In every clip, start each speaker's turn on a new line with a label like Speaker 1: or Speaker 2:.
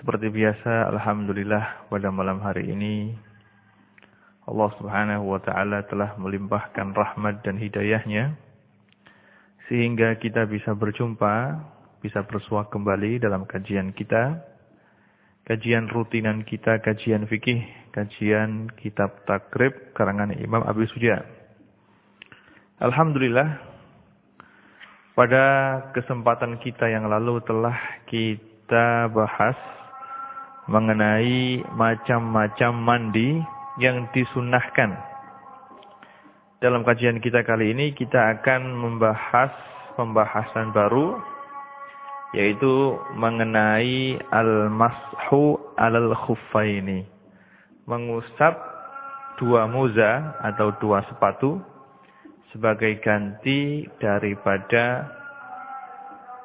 Speaker 1: seperti biasa, Alhamdulillah pada malam hari ini Allah subhanahu wa ta'ala telah melimpahkan rahmat dan hidayahnya sehingga kita bisa berjumpa, bisa bersuah kembali dalam kajian kita, kajian rutinan kita, kajian fikih, kajian kitab takrib karangan Imam Abi Suja. Alhamdulillah, pada kesempatan kita yang lalu telah kita bahas mengenai macam-macam mandi yang disunahkan. Dalam kajian kita kali ini kita akan membahas pembahasan baru yaitu mengenai al-mashu alal khuffaini. Mengusap dua muza atau dua sepatu sebagai ganti daripada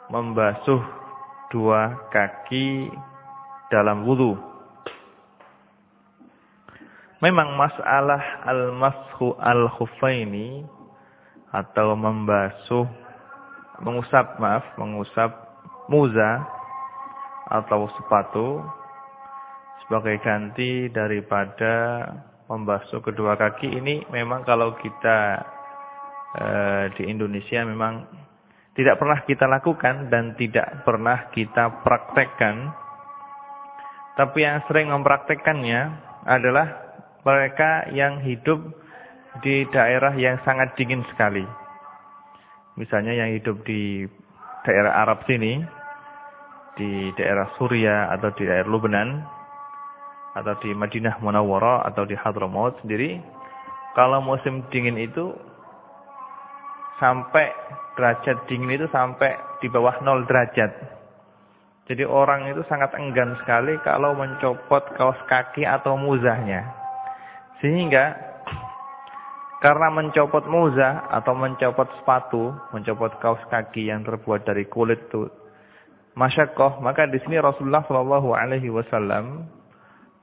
Speaker 1: membasuh dua kaki dalam wudhu. Memang masalah al-mashu al-khufaini atau membasuh, mengusap, maaf, mengusap muza atau sepatu sebagai ganti daripada membasuh kedua kaki ini memang kalau kita e, di Indonesia memang tidak pernah kita lakukan dan tidak pernah kita praktekkan tapi yang sering mempraktekannya adalah mereka yang hidup di daerah yang sangat dingin sekali. Misalnya yang hidup di daerah Arab sini, di daerah Suria atau di daerah Lebanon, atau di Madinah Munawwarah atau di Hadramaut sendiri, kalau musim dingin itu sampai derajat dingin itu sampai di bawah 0 derajat. Jadi orang itu sangat enggan sekali kalau mencopot kaos kaki atau muzahnya. Sehingga karena mencopot muzah atau mencopot sepatu, mencopot kaos kaki yang terbuat dari kulit itu masyakoh, maka di sini Rasulullah Shallallahu Alaihi Wasallam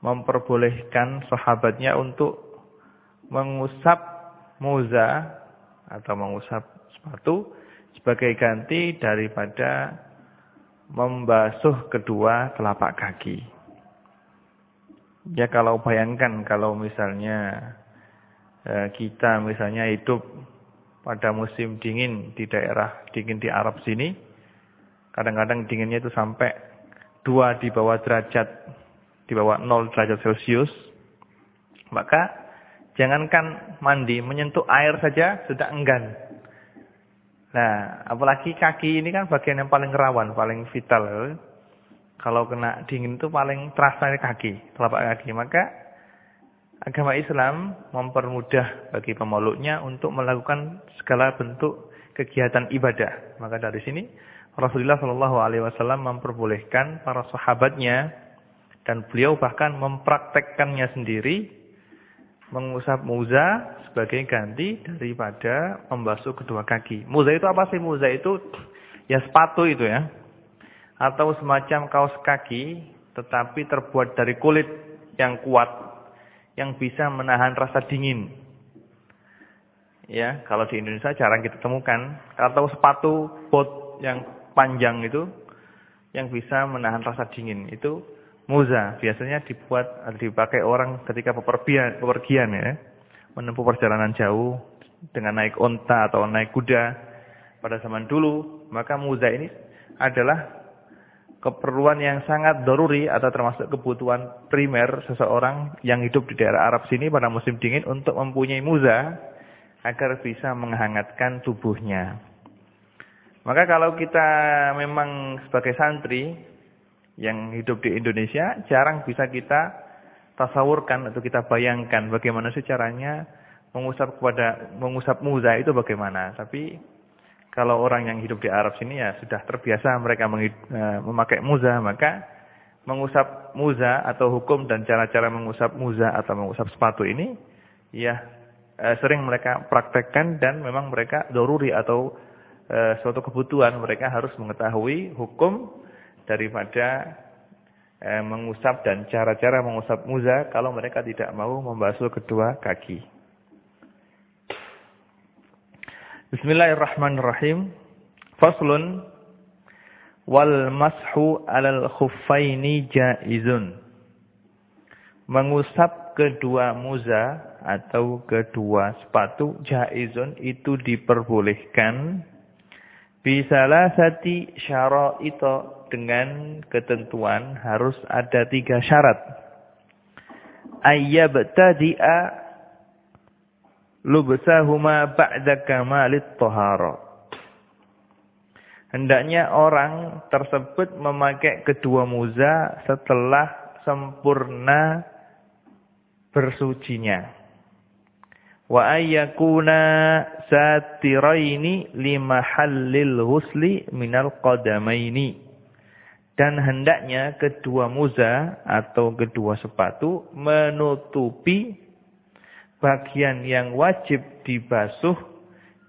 Speaker 1: memperbolehkan sahabatnya untuk mengusap muzah atau mengusap sepatu sebagai ganti daripada membasuh kedua telapak kaki. Ya kalau bayangkan kalau misalnya eh, kita misalnya hidup pada musim dingin di daerah dingin di Arab sini, kadang-kadang dinginnya itu sampai dua di bawah derajat, di bawah 0 derajat Celcius, maka jangankan mandi, menyentuh air saja sudah enggan. Nah, apalagi kaki ini kan bagian yang paling rawan, paling vital. Kalau kena dingin itu paling terasa di kaki, telapak kaki. Maka agama Islam mempermudah bagi pemeluknya untuk melakukan segala bentuk kegiatan ibadah. Maka dari sini Rasulullah Shallallahu Alaihi Wasallam memperbolehkan para sahabatnya dan beliau bahkan mempraktekkannya sendiri mengusap muza sebagai ganti daripada membasuh kedua kaki. Muza itu apa sih? Muza itu ya sepatu itu ya. Atau semacam kaos kaki tetapi terbuat dari kulit yang kuat yang bisa menahan rasa dingin. Ya, kalau di Indonesia jarang kita temukan. Atau sepatu bot yang panjang itu yang bisa menahan rasa dingin. Itu muza biasanya dibuat dipakai orang ketika bepergian, bepergian ya, menempuh perjalanan jauh dengan naik onta atau naik kuda pada zaman dulu, maka muza ini adalah keperluan yang sangat doruri atau termasuk kebutuhan primer seseorang yang hidup di daerah Arab sini pada musim dingin untuk mempunyai muza agar bisa menghangatkan tubuhnya. Maka kalau kita memang sebagai santri yang hidup di Indonesia jarang bisa kita tasawurkan atau kita bayangkan bagaimana sih mengusap kepada mengusap muza itu bagaimana. Tapi kalau orang yang hidup di Arab sini ya sudah terbiasa mereka e, memakai muza, maka mengusap muza atau hukum dan cara-cara mengusap muza atau mengusap sepatu ini ya eh, sering mereka praktekkan dan memang mereka doruri atau eh, suatu kebutuhan mereka harus mengetahui hukum daripada eh, mengusap dan cara-cara mengusap muza kalau mereka tidak mau membasuh kedua kaki. Bismillahirrahmanirrahim. Faslun wal mashu alal khuffaini jaizun. Mengusap kedua muza atau kedua sepatu jaizun itu diperbolehkan bisalah sati itu dengan ketentuan harus ada tiga syarat. Ayyabtadi'a lubsahuma ba'da kamalit taharah Hendaknya orang tersebut memakai kedua muza setelah sempurna bersucinya. Wa ayyakuna satiraini limahallil husli minal qadamaini. Dan hendaknya kedua muza atau kedua sepatu menutupi bagian yang wajib dibasuh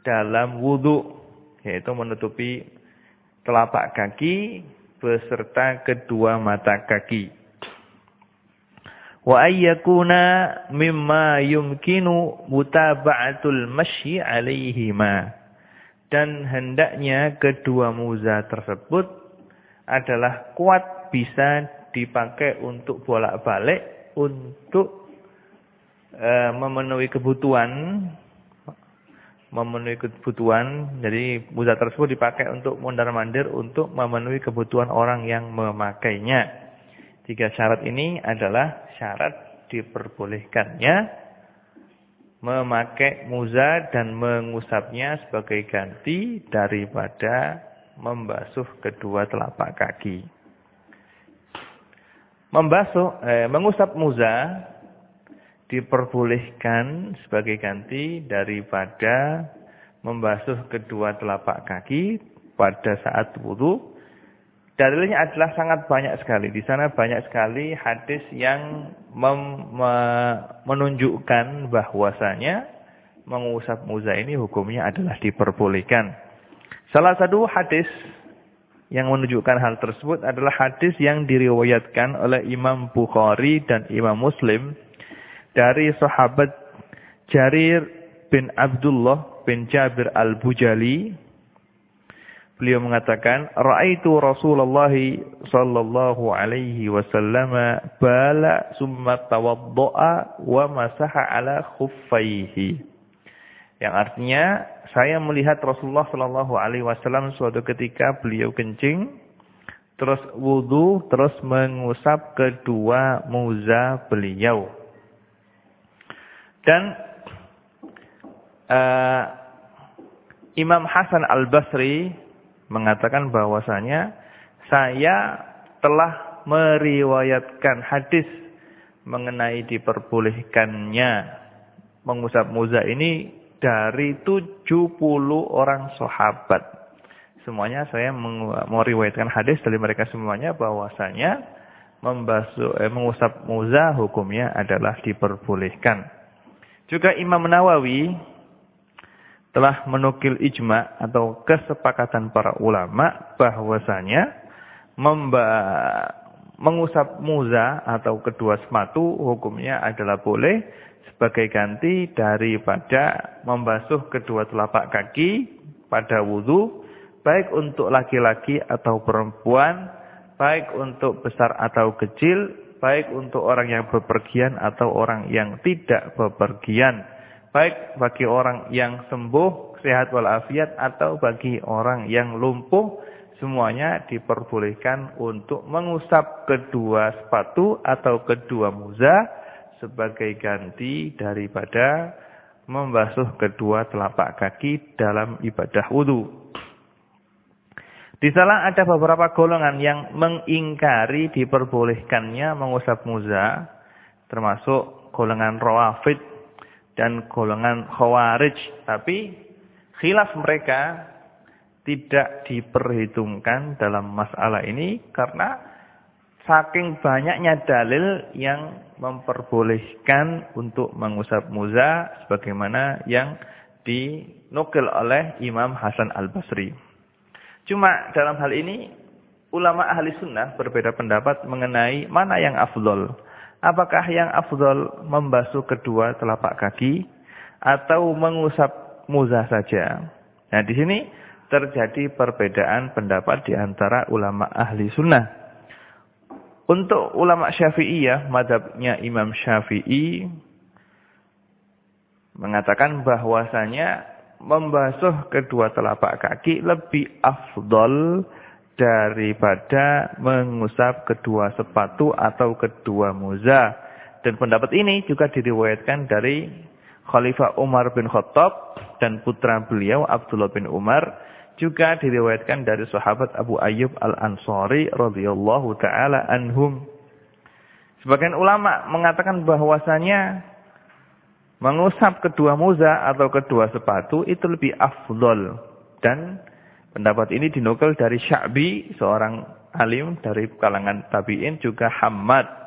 Speaker 1: dalam wudhu. Yaitu menutupi telapak kaki beserta kedua mata kaki. Wa ayyakuna mimma yumkinu mutaba'atul masyi alaihima. Dan hendaknya kedua muza tersebut adalah kuat bisa dipakai untuk bolak-balik untuk e, memenuhi kebutuhan memenuhi kebutuhan. Jadi buza tersebut dipakai untuk mondar-mandir untuk memenuhi kebutuhan orang yang memakainya. Tiga syarat ini adalah syarat diperbolehkannya memakai muza dan mengusapnya sebagai ganti daripada membasuh kedua telapak kaki. Membasuh, eh, mengusap muza diperbolehkan sebagai ganti daripada membasuh kedua telapak kaki pada saat wudhu. Dalilnya adalah sangat banyak sekali. Di sana banyak sekali hadis yang mem, me, menunjukkan bahwasanya mengusap muza ini hukumnya adalah diperbolehkan. Salah satu hadis yang menunjukkan hal tersebut adalah hadis yang diriwayatkan oleh Imam Bukhari dan Imam Muslim dari sahabat Jarir bin Abdullah bin Jabir al-Bujali beliau mengatakan raaitu Rasulullah sallallahu alaihi wasallam bala summa tawaddaa wa masaha ala khuffaihi. Yang artinya saya melihat Rasulullah sallallahu alaihi wasallam suatu ketika beliau kencing terus wudu terus mengusap kedua muza beliau. Dan uh, Imam Hasan Al-Basri mengatakan bahwasanya saya telah meriwayatkan hadis mengenai diperbolehkannya mengusap muza ini dari 70 orang sahabat. Semuanya saya meriwayatkan hadis dari mereka semuanya bahwasanya membasuh eh, mengusap muza hukumnya adalah diperbolehkan. Juga Imam Nawawi telah menukil ijma atau kesepakatan para ulama bahwasanya mengusap muza atau kedua sepatu hukumnya adalah boleh sebagai ganti daripada membasuh kedua telapak kaki pada wudhu baik untuk laki-laki atau perempuan baik untuk besar atau kecil baik untuk orang yang bepergian atau orang yang tidak bepergian. Baik bagi orang yang sembuh, sehat walafiat atau bagi orang yang lumpuh, semuanya diperbolehkan untuk mengusap kedua sepatu atau kedua muza sebagai ganti daripada membasuh kedua telapak kaki dalam ibadah wudhu. Di sana ada beberapa golongan yang mengingkari diperbolehkannya mengusap muza, termasuk golongan rawafid dan golongan khawarij. Tapi khilaf mereka tidak diperhitungkan dalam masalah ini karena saking banyaknya dalil yang memperbolehkan untuk mengusap muza sebagaimana yang dinukil oleh Imam Hasan Al-Basri. Cuma dalam hal ini ulama ahli sunnah berbeda pendapat mengenai mana yang afdol. Apakah yang afdol membasuh kedua telapak kaki atau mengusap muza saja? Nah, di sini terjadi perbedaan pendapat di antara ulama ahli sunnah. Untuk ulama syafi'iyah, madhabnya Imam Syafi'i mengatakan bahwasanya membasuh kedua telapak kaki lebih afdol daripada mengusap kedua sepatu atau kedua muza. Dan pendapat ini juga diriwayatkan dari Khalifah Umar bin Khattab dan putra beliau Abdullah bin Umar juga diriwayatkan dari sahabat Abu Ayyub Al-Ansari radhiyallahu taala anhum. Sebagian ulama mengatakan bahwasanya mengusap kedua muza atau kedua sepatu itu lebih afdol dan pendapat ini dinukil dari Sya'bi seorang alim dari kalangan tabi'in juga Hamad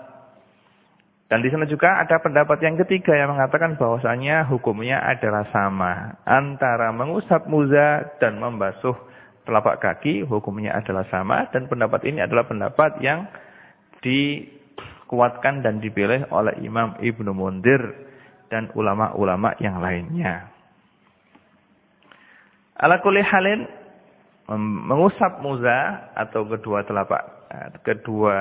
Speaker 1: dan di sana juga ada pendapat yang ketiga yang mengatakan bahwasanya hukumnya adalah sama. Antara mengusap muza dan membasuh telapak kaki hukumnya adalah sama. Dan pendapat ini adalah pendapat yang dikuatkan dan dipilih oleh Imam Ibnu Mundir dan ulama-ulama yang lainnya. Ala kulli halin mengusap muza atau kedua telapak eh, kedua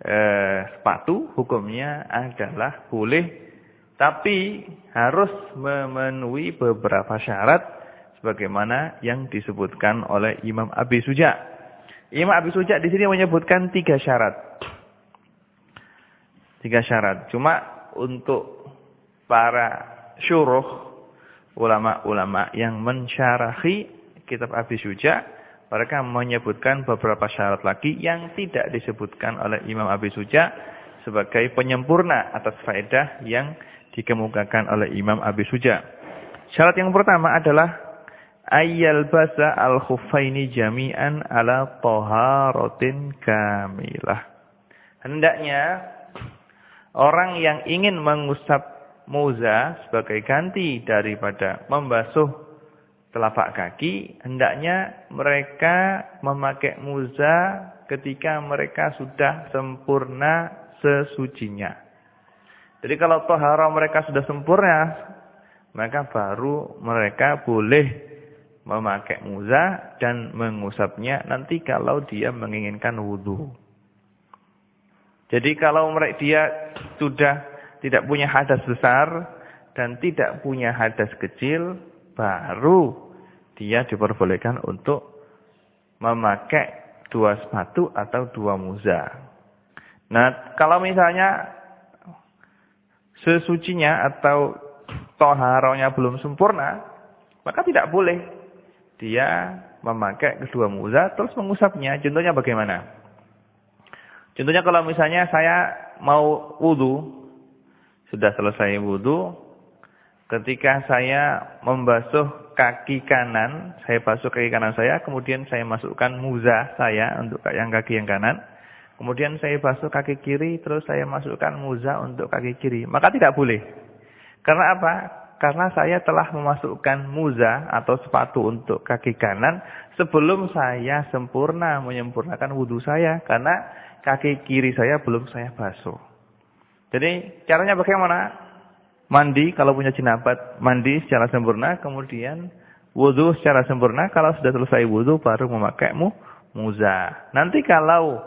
Speaker 1: eh, sepatu hukumnya adalah boleh tapi harus memenuhi beberapa syarat sebagaimana yang disebutkan oleh Imam Abi Suja. Imam Abi Suja di sini menyebutkan tiga syarat. Tiga syarat. Cuma untuk para syuruh ulama-ulama yang mensyarahi kitab Abi Suja mereka menyebutkan beberapa syarat lagi yang tidak disebutkan oleh Imam Abi Suja sebagai penyempurna atas faedah yang dikemukakan oleh Imam Abi Suja. Syarat yang pertama adalah ayyal basa al khuffaini jami'an ala taharatin kamilah. Hendaknya orang yang ingin mengusap muza sebagai ganti daripada membasuh telapak kaki, hendaknya mereka memakai muza ketika mereka sudah sempurna sesucinya. Jadi kalau tohara mereka sudah sempurna, maka baru mereka boleh memakai muza dan mengusapnya nanti kalau dia menginginkan wudhu. Jadi kalau mereka dia sudah tidak punya hadas besar dan tidak punya hadas kecil, baru dia diperbolehkan untuk memakai dua sepatu atau dua muza. Nah, kalau misalnya sesucinya atau toharonya belum sempurna, maka tidak boleh dia memakai kedua muza terus mengusapnya. Contohnya bagaimana? Contohnya kalau misalnya saya mau wudhu, sudah selesai wudhu, ketika saya membasuh kaki kanan, saya basuh kaki kanan saya, kemudian saya masukkan muza saya untuk yang kaki yang kanan. Kemudian saya basuh kaki kiri, terus saya masukkan muza untuk kaki kiri. Maka tidak boleh. Karena apa? Karena saya telah memasukkan muza atau sepatu untuk kaki kanan sebelum saya sempurna menyempurnakan wudhu saya. Karena kaki kiri saya belum saya basuh. Jadi caranya bagaimana? Mandi kalau punya jinabat, mandi secara sempurna, kemudian wudhu secara sempurna. Kalau sudah selesai wudhu baru memakai mu, muza. Nanti kalau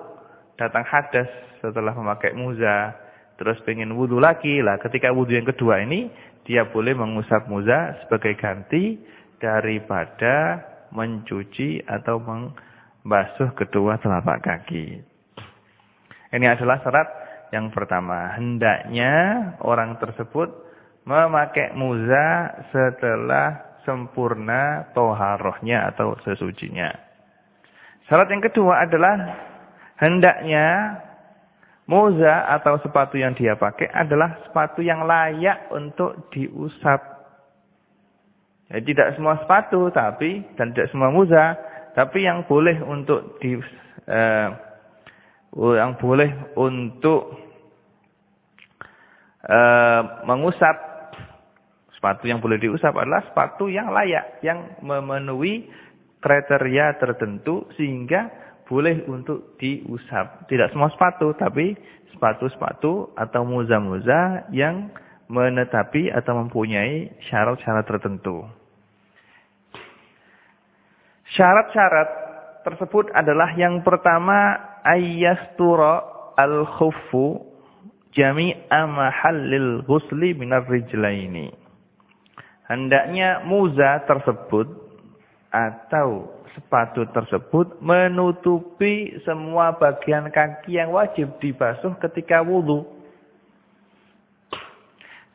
Speaker 1: datang hadas setelah memakai muza, terus pengen wudhu lagi, lah ketika wudhu yang kedua ini, dia boleh mengusap muza sebagai ganti daripada mencuci atau membasuh kedua telapak kaki. Ini adalah syarat yang pertama. Hendaknya orang tersebut memakai muza setelah sempurna toharohnya atau sesucinya. Syarat yang kedua adalah hendaknya muza atau sepatu yang dia pakai adalah sepatu yang layak untuk diusap. Ya, tidak semua sepatu tapi dan tidak semua muza, tapi yang boleh untuk di, eh, yang boleh untuk uh, mengusap sepatu yang boleh diusap adalah sepatu yang layak, yang memenuhi kriteria tertentu sehingga boleh untuk diusap. Tidak semua sepatu, tapi sepatu-sepatu atau muza-muza yang menetapi atau mempunyai syarat-syarat tertentu. Syarat-syarat tersebut adalah yang pertama ayyastura al-khuffu jami'a mahallil ghusli minar rijlaini. Hendaknya muza tersebut atau sepatu tersebut menutupi semua bagian kaki yang wajib dibasuh ketika wudhu.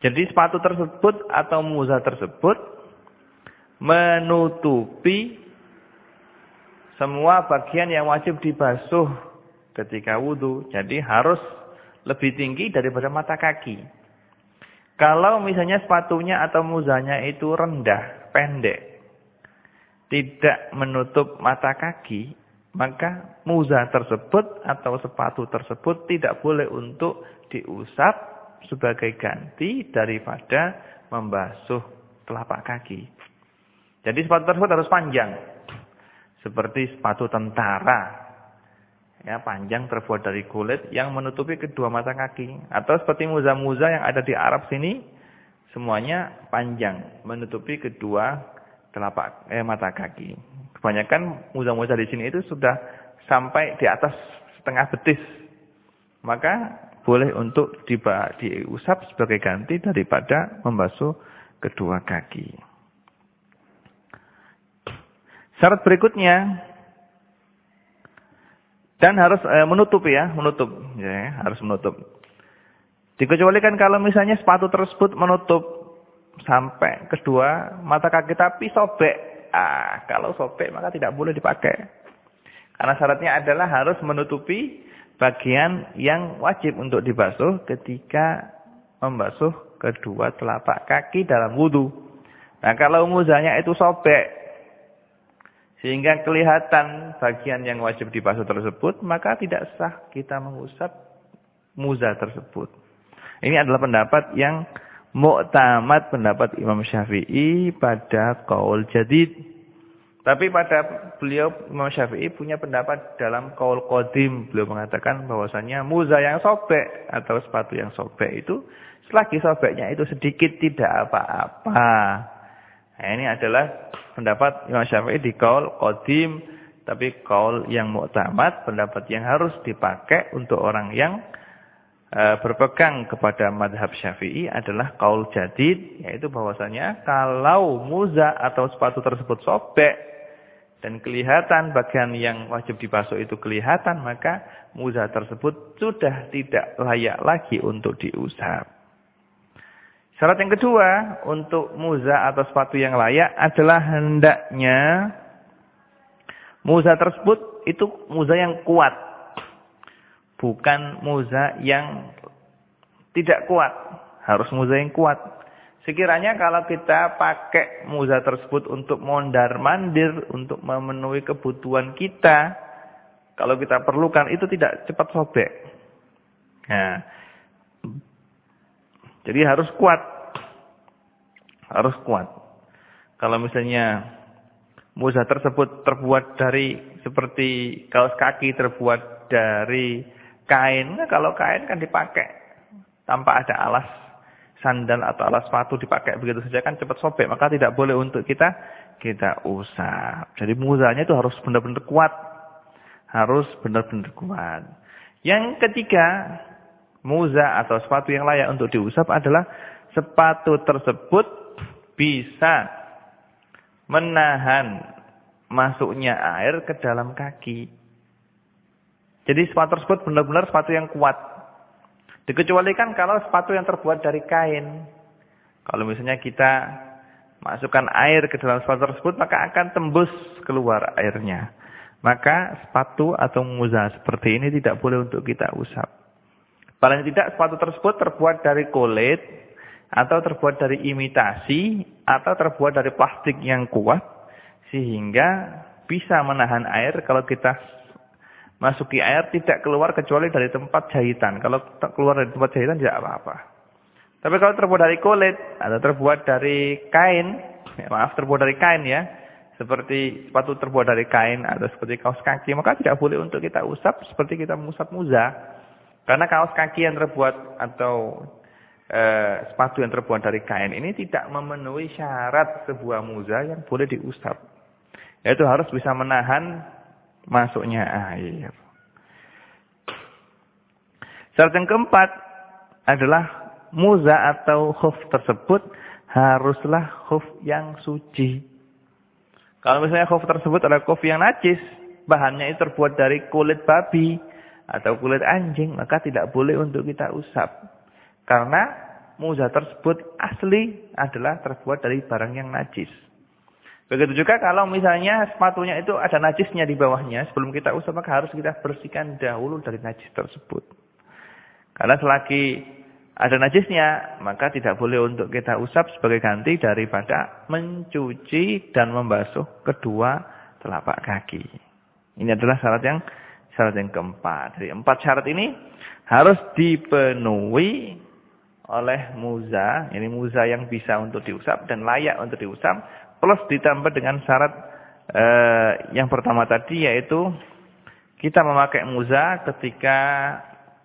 Speaker 1: Jadi sepatu tersebut atau muza tersebut menutupi semua bagian yang wajib dibasuh ketika wudhu. Jadi harus lebih tinggi daripada mata kaki. Kalau misalnya sepatunya atau muzanya itu rendah, pendek, tidak menutup mata kaki, maka muza tersebut atau sepatu tersebut tidak boleh untuk diusap sebagai ganti daripada membasuh telapak kaki. Jadi sepatu tersebut harus panjang. Seperti sepatu tentara. Ya, panjang terbuat dari kulit yang menutupi kedua mata kaki. Atau seperti muza-muza yang ada di Arab sini. Semuanya panjang. Menutupi kedua telapak eh, mata kaki. Kebanyakan muza-muza di sini itu sudah sampai di atas setengah betis. Maka boleh untuk diusap sebagai ganti daripada membasuh kedua kaki. Syarat berikutnya dan harus eh, menutup ya, menutup ya, harus menutup. Dikecualikan kalau misalnya sepatu tersebut menutup sampai kedua mata kaki tapi sobek. Ah, kalau sobek maka tidak boleh dipakai. Karena syaratnya adalah harus menutupi bagian yang wajib untuk dibasuh ketika membasuh kedua telapak kaki dalam wudhu. Nah kalau muzanya itu sobek, sehingga kelihatan bagian yang wajib dibasuh tersebut, maka tidak sah kita mengusap muza tersebut. Ini adalah pendapat yang Mu'tamad pendapat Imam Syafi'i pada kaul jadid. Tapi pada beliau Imam Syafi'i punya pendapat dalam kaul kodim. Beliau mengatakan bahwasanya muza yang sobek atau sepatu yang sobek itu selagi sobeknya itu sedikit tidak apa-apa. Nah, ini adalah pendapat Imam Syafi'i di kaul kodim. Tapi kaul yang mu'tamad pendapat yang harus dipakai untuk orang yang Eh, berpegang kepada madhab syafi'i adalah kaul jadid, yaitu bahwasanya kalau muza atau sepatu tersebut sobek dan kelihatan bagian yang wajib dibasuh itu kelihatan, maka muza tersebut sudah tidak layak lagi untuk diusap. Syarat yang kedua untuk muza atau sepatu yang layak adalah hendaknya muza tersebut itu muza yang kuat bukan muza yang tidak kuat. Harus muza yang kuat. Sekiranya kalau kita pakai muza tersebut untuk mondar-mandir, untuk memenuhi kebutuhan kita, kalau kita perlukan itu tidak cepat sobek. Nah, jadi harus kuat. Harus kuat. Kalau misalnya muza tersebut terbuat dari seperti kaos kaki terbuat dari kain. Nah, kalau kain kan dipakai tanpa ada alas sandal atau alas sepatu dipakai begitu saja kan cepat sobek. Maka tidak boleh untuk kita kita usap. Jadi muzanya itu harus benar-benar kuat. Harus benar-benar kuat. Yang ketiga, muza atau sepatu yang layak untuk diusap adalah sepatu tersebut bisa menahan masuknya air ke dalam kaki. Jadi sepatu tersebut benar-benar sepatu yang kuat. Dikecualikan kalau sepatu yang terbuat dari kain. Kalau misalnya kita masukkan air ke dalam sepatu tersebut, maka akan tembus keluar airnya. Maka sepatu atau muza seperti ini tidak boleh untuk kita usap. Paling tidak sepatu tersebut terbuat dari kulit, atau terbuat dari imitasi, atau terbuat dari plastik yang kuat, sehingga bisa menahan air kalau kita masuki air tidak keluar kecuali dari tempat jahitan. Kalau keluar dari tempat jahitan tidak apa-apa. Tapi kalau terbuat dari kulit atau terbuat dari kain, ya maaf terbuat dari kain ya, seperti sepatu terbuat dari kain atau seperti kaos kaki, maka tidak boleh untuk kita usap seperti kita mengusap muza. Karena kaos kaki yang terbuat atau e, sepatu yang terbuat dari kain ini tidak memenuhi syarat sebuah muza yang boleh diusap. Yaitu harus bisa menahan masuknya air. Syarat yang keempat adalah muza atau khuf tersebut haruslah khuf yang suci. Kalau misalnya khuf tersebut adalah khuf yang najis, bahannya itu terbuat dari kulit babi atau kulit anjing, maka tidak boleh untuk kita usap. Karena muzah tersebut asli adalah terbuat dari barang yang najis. Begitu juga kalau misalnya sepatunya itu ada najisnya di bawahnya, sebelum kita usap maka harus kita bersihkan dahulu dari najis tersebut. Karena selagi ada najisnya, maka tidak boleh untuk kita usap sebagai ganti daripada mencuci dan membasuh kedua telapak kaki. Ini adalah syarat yang syarat yang keempat. Jadi empat syarat ini harus dipenuhi oleh muza, ini muza yang bisa untuk diusap dan layak untuk diusap, plus ditambah dengan syarat eh, yang pertama tadi yaitu kita memakai muza ketika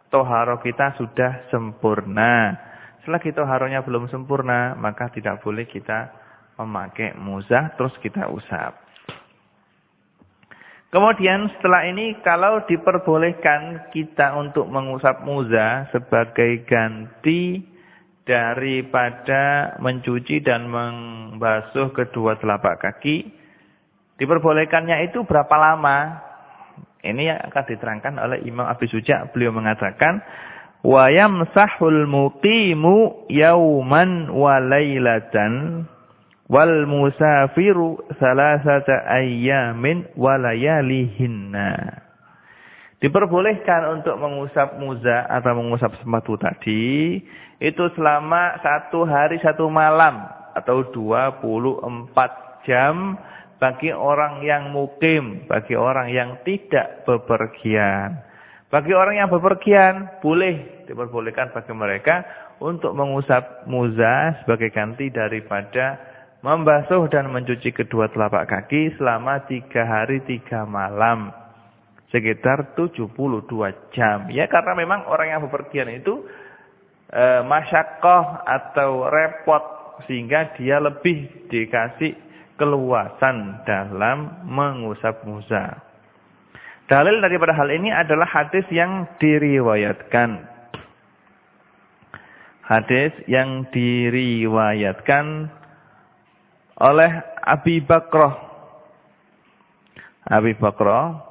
Speaker 1: toharo kita sudah sempurna. Selagi toharonya belum sempurna, maka tidak boleh kita memakai muzah terus kita usap. Kemudian setelah ini kalau diperbolehkan kita untuk mengusap muzah sebagai ganti daripada mencuci dan membasuh kedua telapak kaki, diperbolehkannya itu berapa lama? Ini yang akan diterangkan oleh Imam Abi Suja. Beliau mengatakan, wa yamsahul muqimu yauman wal musafiru salasata ayyamin wa layalihinna. Diperbolehkan untuk mengusap muza atau mengusap sepatu tadi itu selama satu hari satu malam atau 24 jam bagi orang yang mukim, bagi orang yang tidak bepergian. Bagi orang yang bepergian, boleh diperbolehkan bagi mereka untuk mengusap muza sebagai ganti daripada membasuh dan mencuci kedua telapak kaki selama tiga hari tiga malam. Sekitar 72 jam. Ya karena memang orang yang bepergian itu e, masyakoh atau repot sehingga dia lebih dikasih keluasan dalam mengusap musa. Dalil daripada hal ini adalah hadis yang diriwayatkan. Hadis yang diriwayatkan oleh Abi Bakrah. Abi Bakrah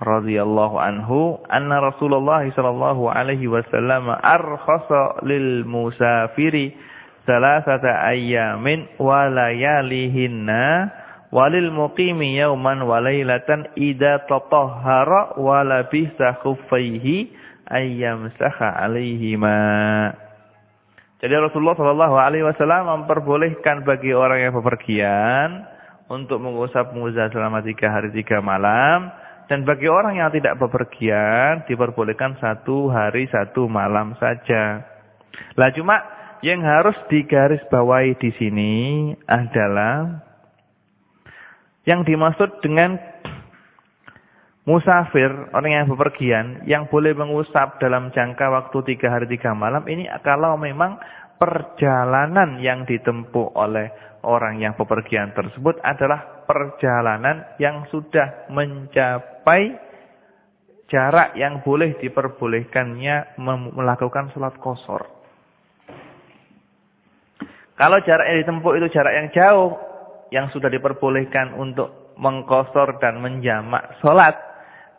Speaker 1: radhiyallahu anhu anna Rasulullah sallallahu alaihi wasallam arkhasa lil musafiri salasata ayyamin wa layalihinna walil muqimi yawman wa laylatan idza tatahhara wa labisa khuffaihi ayyamsaha alaihima. Jadi Rasulullah Shallallahu alaihi wasallam memperbolehkan bagi orang yang bepergian untuk mengusap muza selama tiga hari tiga malam dan bagi orang yang tidak bepergian diperbolehkan satu hari satu malam saja. Lah cuma yang harus digarisbawahi di sini adalah yang dimaksud dengan musafir, orang yang bepergian, yang boleh mengusap dalam jangka waktu tiga hari tiga malam, ini kalau memang perjalanan yang ditempuh oleh orang yang bepergian tersebut adalah perjalanan yang sudah mencapai jarak yang boleh diperbolehkannya melakukan sholat kosor. Kalau jarak yang ditempuh itu jarak yang jauh, yang sudah diperbolehkan untuk mengkosor dan menjamak sholat,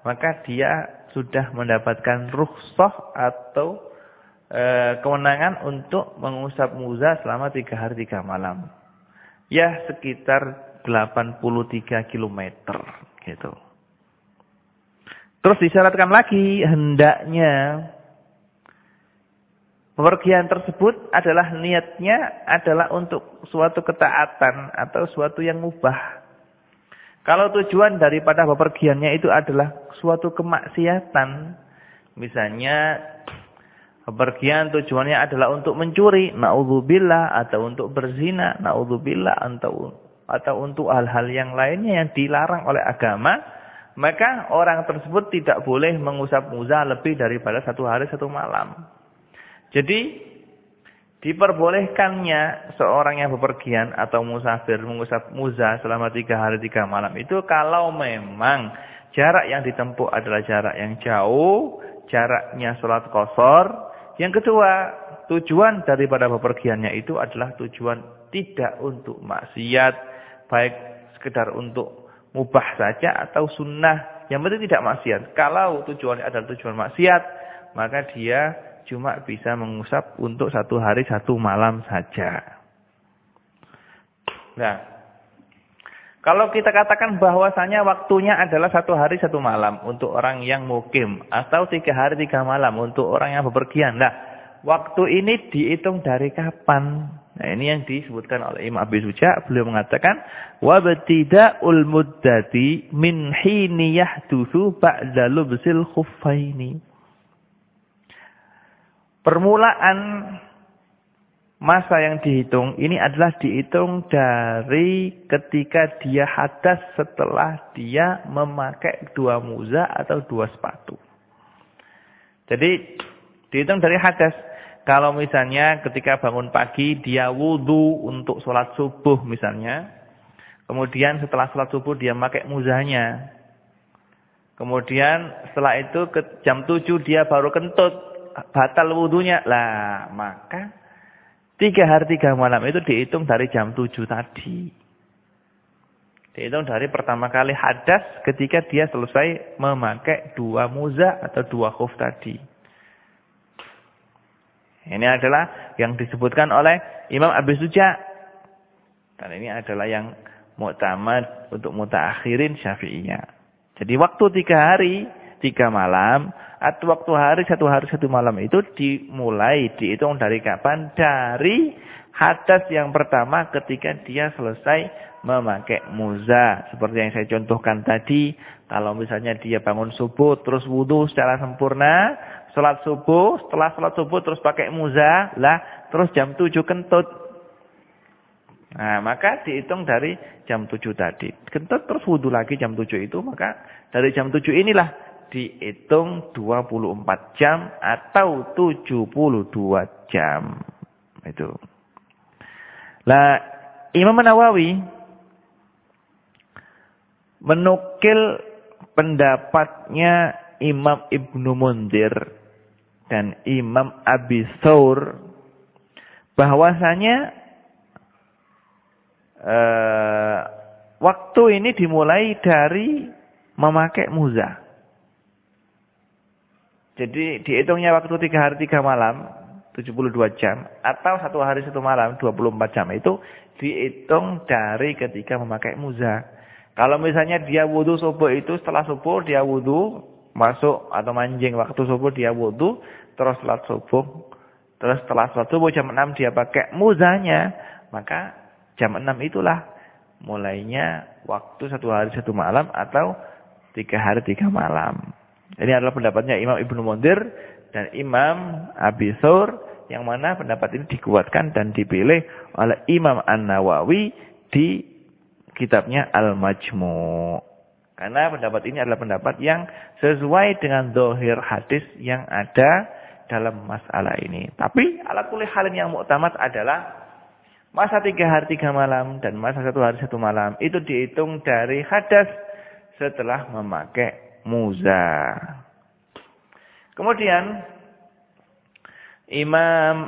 Speaker 1: maka dia sudah mendapatkan rukhsah atau e, kewenangan untuk mengusap muza selama tiga hari tiga malam. Ya sekitar 83 km gitu. Terus disyaratkan lagi hendaknya Pepergian tersebut adalah niatnya adalah untuk suatu ketaatan atau suatu yang mubah. Kalau tujuan daripada bepergiannya itu adalah suatu kemaksiatan, misalnya bepergian tujuannya adalah untuk mencuri, naudzubillah atau untuk berzina, naudzubillah atau atau untuk hal-hal yang lainnya yang dilarang oleh agama, maka orang tersebut tidak boleh mengusap muza lebih daripada satu hari satu malam. Jadi Diperbolehkannya seorang yang bepergian atau musafir mengusap muza selama tiga hari tiga malam itu kalau memang jarak yang ditempuh adalah jarak yang jauh, jaraknya sholat kosor. Yang kedua, tujuan daripada bepergiannya itu adalah tujuan tidak untuk maksiat, baik sekedar untuk mubah saja atau sunnah. Yang penting tidak maksiat. Kalau tujuannya adalah tujuan maksiat, maka dia cuma bisa mengusap untuk satu hari satu malam saja. Nah, kalau kita katakan bahwasanya waktunya adalah satu hari satu malam untuk orang yang mukim atau tiga hari tiga malam untuk orang yang bepergian. Nah, waktu ini dihitung dari kapan? Nah, ini yang disebutkan oleh Imam Abi Suja, beliau mengatakan wa btida'ul muddati min hini yahdutsu ba'da lubsil kufaini. Permulaan masa yang dihitung ini adalah dihitung dari ketika dia hadas setelah dia memakai dua muza atau dua sepatu. Jadi dihitung dari hadas. Kalau misalnya ketika bangun pagi dia wudhu untuk sholat subuh misalnya. Kemudian setelah sholat subuh dia pakai muzanya. Kemudian setelah itu ke jam 7 dia baru kentut batal wudhunya. Lah, maka tiga hari tiga malam itu dihitung dari jam tujuh tadi. Dihitung dari pertama kali hadas ketika dia selesai memakai dua muza atau dua khuf tadi. Ini adalah yang disebutkan oleh Imam Abi Suja. Dan ini adalah yang mu'tamad untuk mutaakhirin syafi'iyah. Jadi waktu tiga hari, tiga malam, atau waktu hari satu hari satu malam itu dimulai dihitung dari kapan? Dari hadas yang pertama ketika dia selesai memakai muza. Seperti yang saya contohkan tadi. Kalau misalnya dia bangun subuh terus wudhu secara sempurna. Sholat subuh, setelah sholat subuh terus pakai muza. Lah terus jam 7 kentut. Nah, maka dihitung dari jam 7 tadi. Kentut terus wudhu lagi jam 7 itu. Maka dari jam 7 inilah dihitung 24 jam atau 72 jam. Itu. Lah Imam Nawawi menukil pendapatnya Imam Ibnu Mundir dan Imam Abi Thawr bahwasanya eh, waktu ini dimulai dari memakai muzah. Jadi dihitungnya waktu tiga hari tiga malam, 72 jam. Atau satu hari satu malam, 24 jam. Itu dihitung dari ketika memakai muza. Kalau misalnya dia wudhu subuh itu setelah subuh dia wudhu, masuk atau manjing waktu subuh dia wudhu, terus setelah subuh. Terus setelah subuh jam 6 dia pakai muzanya. Maka jam 6 itulah mulainya waktu satu hari satu malam atau tiga hari tiga malam. Ini adalah pendapatnya Imam Ibnu Mundir dan Imam Abi Thur yang mana pendapat ini dikuatkan dan dipilih oleh Imam An-Nawawi di kitabnya Al-Majmu. Karena pendapat ini adalah pendapat yang sesuai dengan dohir hadis yang ada dalam masalah ini. Tapi ala kulih halin yang muktamad adalah masa tiga hari tiga malam dan masa satu hari satu malam itu dihitung dari hadas setelah memakai muza. Kemudian Imam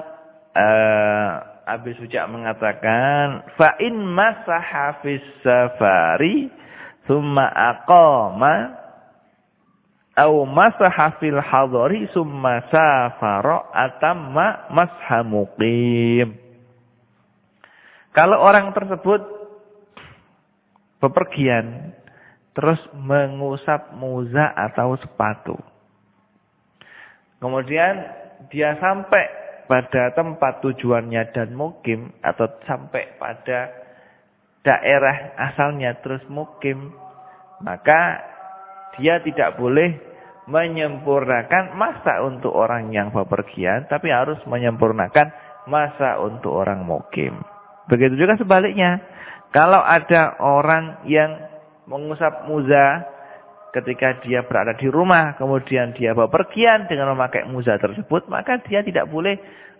Speaker 1: uh, Abi Suja mengatakan fa in masaha fis safari thumma aqama au masaha fil hadari thumma safara atamma masha muqim. Kalau orang tersebut bepergian terus mengusap muza atau sepatu. Kemudian dia sampai pada tempat tujuannya dan mukim atau sampai pada daerah asalnya terus mukim maka dia tidak boleh menyempurnakan masa untuk orang yang bepergian, tapi harus menyempurnakan masa untuk orang mukim. Begitu juga sebaliknya. Kalau ada orang yang mengusap muza ketika dia berada di rumah, kemudian dia bepergian dengan memakai muza tersebut, maka dia tidak boleh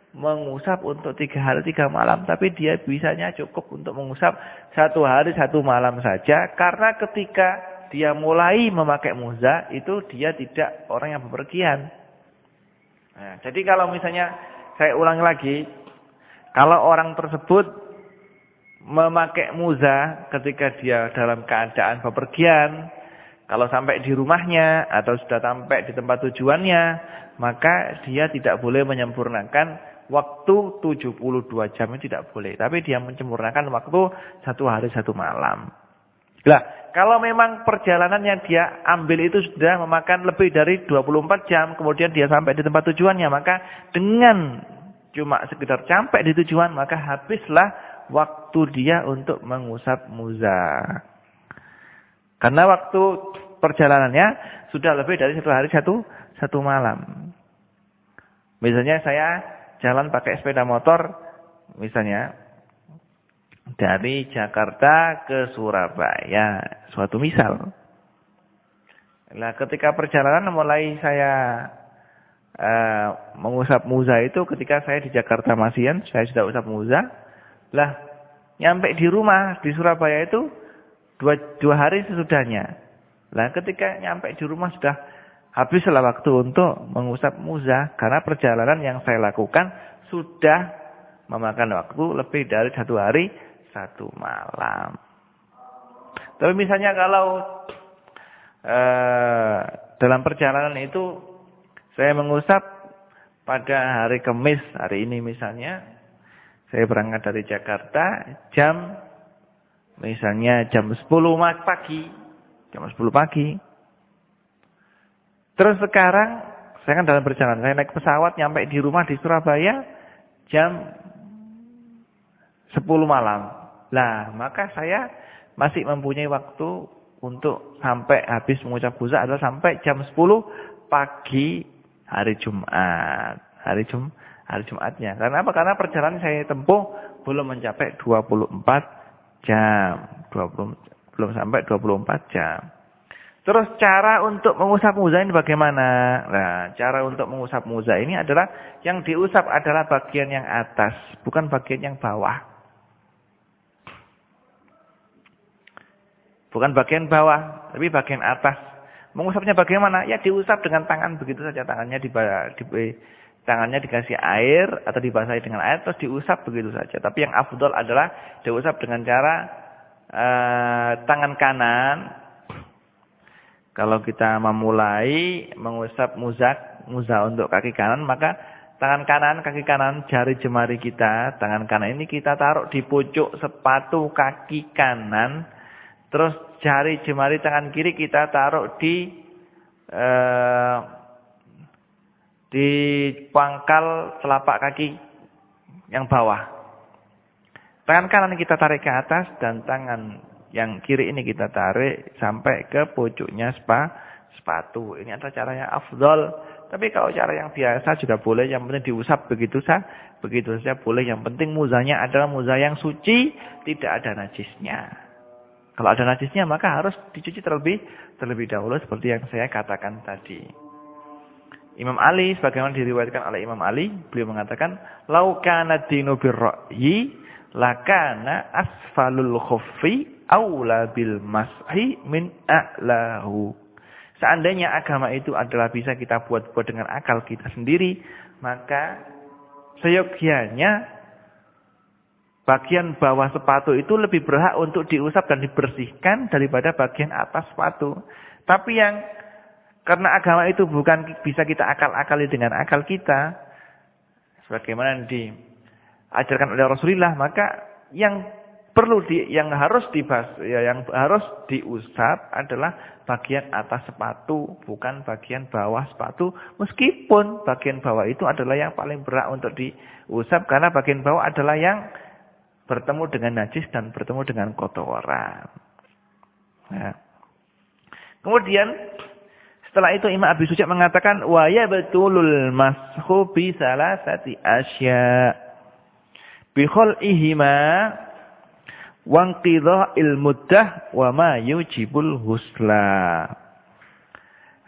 Speaker 1: mengusap untuk tiga hari tiga malam, tapi dia bisanya cukup untuk mengusap satu hari satu malam saja, karena ketika dia mulai memakai muza itu dia tidak orang yang bepergian. Nah, jadi kalau misalnya saya ulangi lagi, kalau orang tersebut memakai muza ketika dia dalam keadaan bepergian, kalau sampai di rumahnya atau sudah sampai di tempat tujuannya, maka dia tidak boleh menyempurnakan waktu 72 jam itu tidak boleh. Tapi dia mencemurnakan waktu satu hari satu malam. Nah, kalau memang perjalanan yang dia ambil itu sudah memakan lebih dari 24 jam, kemudian dia sampai di tempat tujuannya, maka dengan cuma sekedar sampai di tujuan, maka habislah waktu dia untuk mengusap muza. Karena waktu perjalanannya sudah lebih dari satu hari satu satu malam. Misalnya saya jalan pakai sepeda motor misalnya dari Jakarta ke Surabaya, suatu misal. Nah, ketika perjalanan mulai saya uh, mengusap muza itu ketika saya di Jakarta Masian, saya sudah usap muza. Lah, nyampe di rumah di Surabaya itu dua, dua hari sesudahnya. Lah, ketika nyampe di rumah sudah habislah waktu untuk mengusap muza karena perjalanan yang saya lakukan sudah memakan waktu lebih dari satu hari satu malam. Tapi misalnya kalau eh, dalam perjalanan itu saya mengusap pada hari Kamis hari ini misalnya saya berangkat dari Jakarta jam misalnya jam 10 pagi jam 10 pagi Terus sekarang saya kan dalam perjalanan, saya naik pesawat nyampe di rumah di Surabaya jam 10 malam. Lah, maka saya masih mempunyai waktu untuk sampai habis mengucap buza adalah sampai jam 10 pagi hari Jumat. Hari Jum hari Jumatnya. Karena apa? Karena perjalanan saya tempuh belum mencapai 24 jam. 20 belum sampai 24 jam. Terus cara untuk mengusap muza ini bagaimana? Nah, cara untuk mengusap muza ini adalah yang diusap adalah bagian yang atas, bukan bagian yang bawah. Bukan bagian bawah, tapi bagian atas. Mengusapnya bagaimana? Ya diusap dengan tangan begitu saja tangannya di, di tangannya dikasih air atau dibasahi dengan air terus diusap begitu saja. Tapi yang afdol adalah diusap dengan cara uh, tangan kanan kalau kita memulai mengusap muzak, muza untuk kaki kanan, maka tangan kanan, kaki kanan, jari jemari kita, tangan kanan ini kita taruh di pucuk sepatu kaki kanan. Terus jari jemari tangan kiri kita taruh di eh, di pangkal telapak kaki yang bawah. Tangan kanan kita tarik ke atas dan tangan yang kiri ini kita tarik sampai ke pucuknya spa, sepatu. Ini adalah caranya afdol. Tapi kalau cara yang biasa juga boleh. Yang penting diusap begitu saja. Begitu saja boleh. Yang penting muzanya adalah muza yang suci. Tidak ada najisnya. Kalau ada najisnya maka harus dicuci terlebih terlebih dahulu. Seperti yang saya katakan tadi. Imam Ali, sebagaimana diriwayatkan oleh Imam Ali. Beliau mengatakan. Laukana dinu birro'yi. Lakana asfalul khuffi aula bil mashi min a'lahu. Seandainya agama itu adalah bisa kita buat-buat dengan akal kita sendiri, maka seyogianya bagian bawah sepatu itu lebih berhak untuk diusap dan dibersihkan daripada bagian atas sepatu. Tapi yang karena agama itu bukan bisa kita akal-akali dengan akal kita, sebagaimana diajarkan oleh Rasulullah, maka yang perlu di yang harus dibas ya yang harus diusap adalah bagian atas sepatu bukan bagian bawah sepatu meskipun bagian bawah itu adalah yang paling berat untuk diusap karena bagian bawah adalah yang bertemu dengan najis dan bertemu dengan kotoran. Nah. Kemudian setelah itu Imam Abi Suja mengatakan wa ya betulul mashu bi salasati asya. Bi khal'ihima wa inqidha'il muddah wa ma yujibul husla.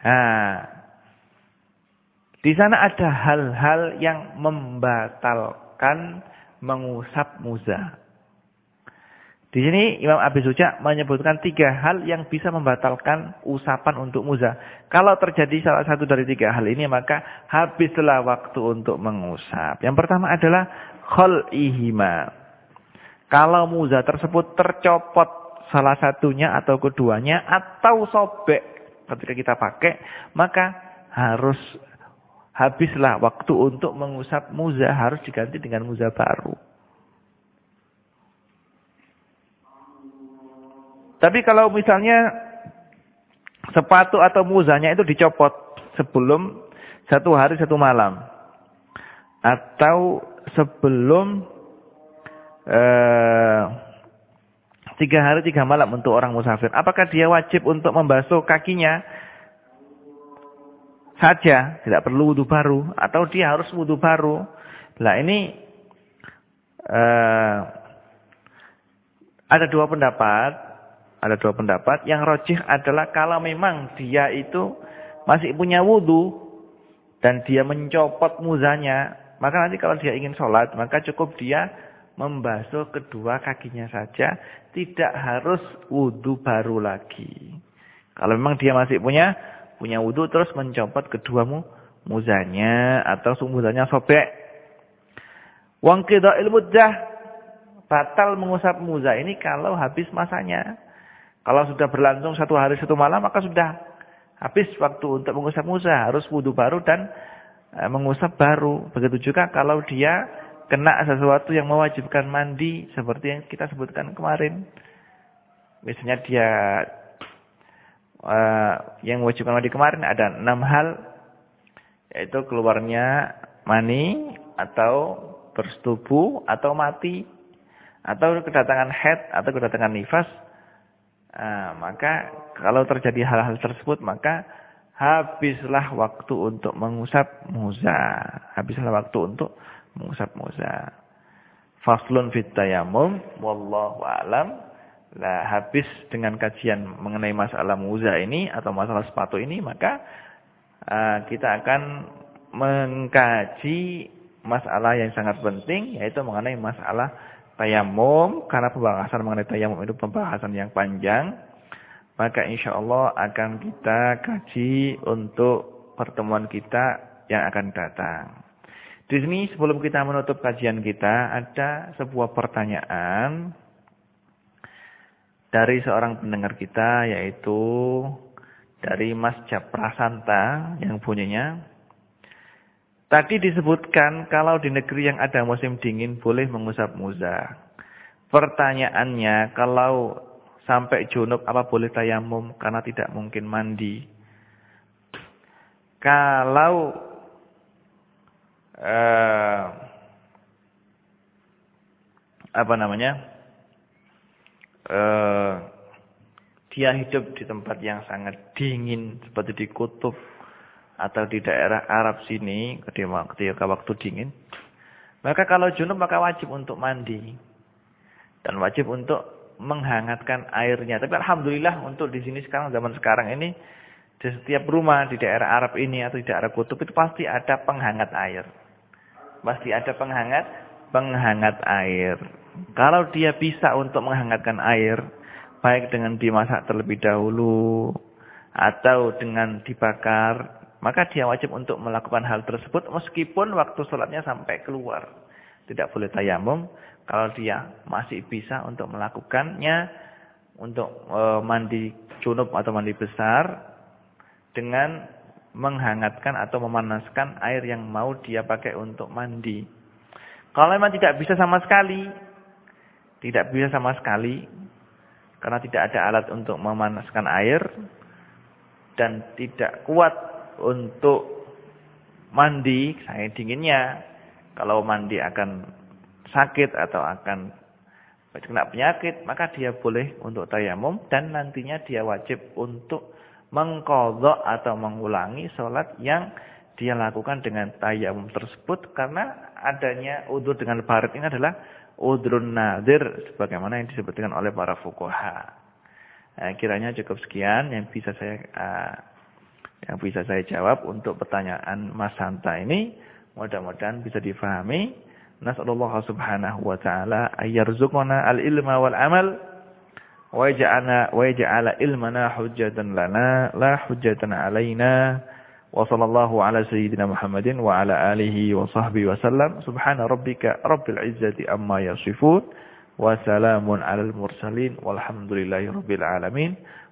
Speaker 1: Nah, di sana ada hal-hal yang membatalkan mengusap muza. Di sini Imam Abi Suja menyebutkan tiga hal yang bisa membatalkan usapan untuk muza. Kalau terjadi salah satu dari tiga hal ini maka habislah waktu untuk mengusap. Yang pertama adalah ihima. Kalau muza tersebut tercopot salah satunya atau keduanya atau sobek ketika kita pakai maka harus habislah waktu untuk mengusap muza harus diganti dengan muza baru. Tapi kalau misalnya sepatu atau muzanya itu dicopot sebelum satu hari satu malam. Atau sebelum eh, tiga hari tiga malam untuk orang musafir. Apakah dia wajib untuk membasuh kakinya saja? Tidak perlu wudhu baru. Atau dia harus wudhu baru. Nah ini eh, ada dua pendapat ada dua pendapat. Yang rojih adalah kalau memang dia itu masih punya wudhu dan dia mencopot muzanya, maka nanti kalau dia ingin sholat, maka cukup dia membasuh kedua kakinya saja, tidak harus wudhu baru lagi. Kalau memang dia masih punya punya wudhu terus mencopot kedua mu, muzanya atau muzanya sobek. Wang ilmu dah batal mengusap muza ini kalau habis masanya. Kalau sudah berlangsung satu hari satu malam maka sudah habis waktu untuk mengusap musa harus wudhu baru dan e, mengusap baru. Begitu juga kalau dia kena sesuatu yang mewajibkan mandi seperti yang kita sebutkan kemarin. Misalnya dia uh, yang mewajibkan mandi kemarin ada enam hal yaitu keluarnya mani atau bersetubuh atau mati atau kedatangan head atau kedatangan nifas Nah, maka kalau terjadi hal-hal tersebut maka habislah waktu untuk mengusap muza. Habislah waktu untuk mengusap muza. Faslun fit tayamum wallahu alam. Lah habis dengan kajian mengenai masalah muza ini atau masalah sepatu ini maka uh, kita akan mengkaji masalah yang sangat penting yaitu mengenai masalah tayamum karena pembahasan mengenai tayamum itu pembahasan yang panjang maka insya Allah akan kita kaji untuk pertemuan kita yang akan datang. Di sini sebelum kita menutup kajian kita ada sebuah pertanyaan dari seorang pendengar kita yaitu dari Mas Japrasanta yang punyanya Tadi disebutkan kalau di negeri yang ada musim dingin boleh mengusap muza. Pertanyaannya kalau sampai junub apa boleh tayamum karena tidak mungkin mandi. Kalau eh, apa namanya? Eh, dia hidup di tempat yang sangat dingin seperti di kutub atau di daerah Arab sini ketika waktu dingin, maka kalau junub maka wajib untuk mandi dan wajib untuk menghangatkan airnya. Tapi alhamdulillah untuk di sini sekarang zaman sekarang ini di setiap rumah di daerah Arab ini atau di daerah kutub itu pasti ada penghangat air. Pasti ada penghangat penghangat air. Kalau dia bisa untuk menghangatkan air baik dengan dimasak terlebih dahulu atau dengan dibakar maka dia wajib untuk melakukan hal tersebut meskipun waktu sholatnya sampai keluar. Tidak boleh tayamum kalau dia masih bisa untuk melakukannya untuk e, mandi junub atau mandi besar dengan menghangatkan atau memanaskan air yang mau dia pakai untuk mandi. Kalau memang tidak bisa sama sekali, tidak bisa sama sekali karena tidak ada alat untuk memanaskan air dan tidak kuat untuk mandi, saya dinginnya. Kalau mandi akan sakit atau akan kena penyakit, maka dia boleh untuk tayamum dan nantinya dia wajib untuk mengkodok atau mengulangi sholat yang dia lakukan dengan tayamum tersebut karena adanya udur dengan barat ini adalah udrun nadir sebagaimana yang disebutkan oleh para fukoha. Nah, kiranya cukup sekian yang bisa saya uh, yang bisa saya jawab untuk pertanyaan Mas Santa ini. Mudah-mudahan bisa difahami. Nasallallahu subhanahu wa ta'ala ayyarzuqana al-ilma wal amal wa yaj'alna ilmana hujjatan lana la hujjatan alaina. Wa sallallahu ala sayyidina Muhammadin wa ala alihi wa sahbihi wa sallam. Subhana rabbika rabbil izzati amma yasifun. Wa salamun alal mursalin. Walhamdulillahi rabbil alamin.